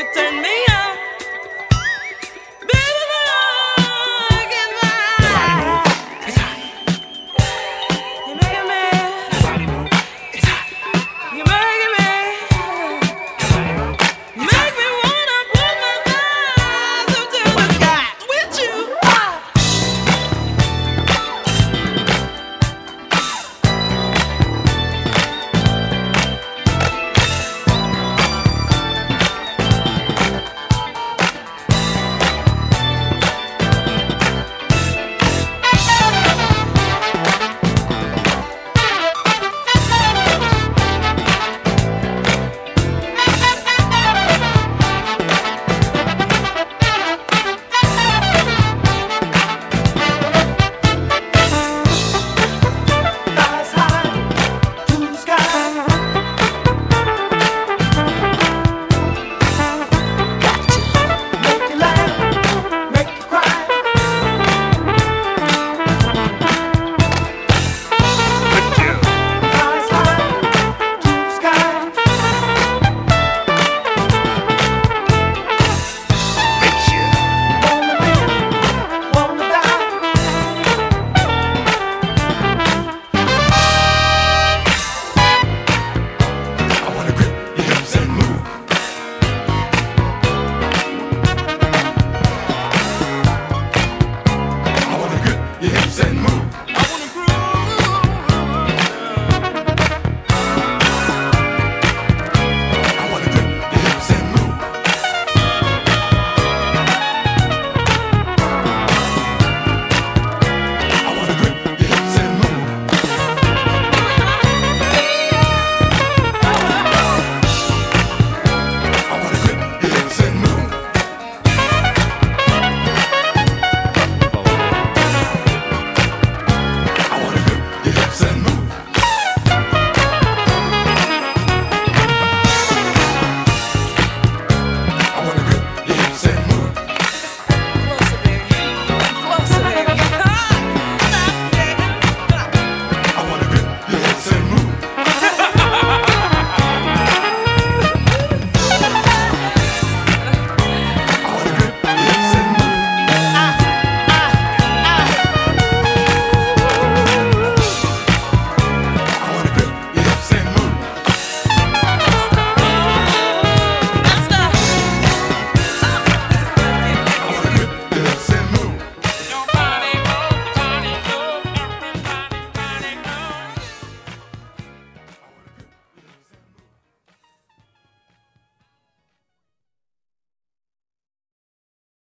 you turn me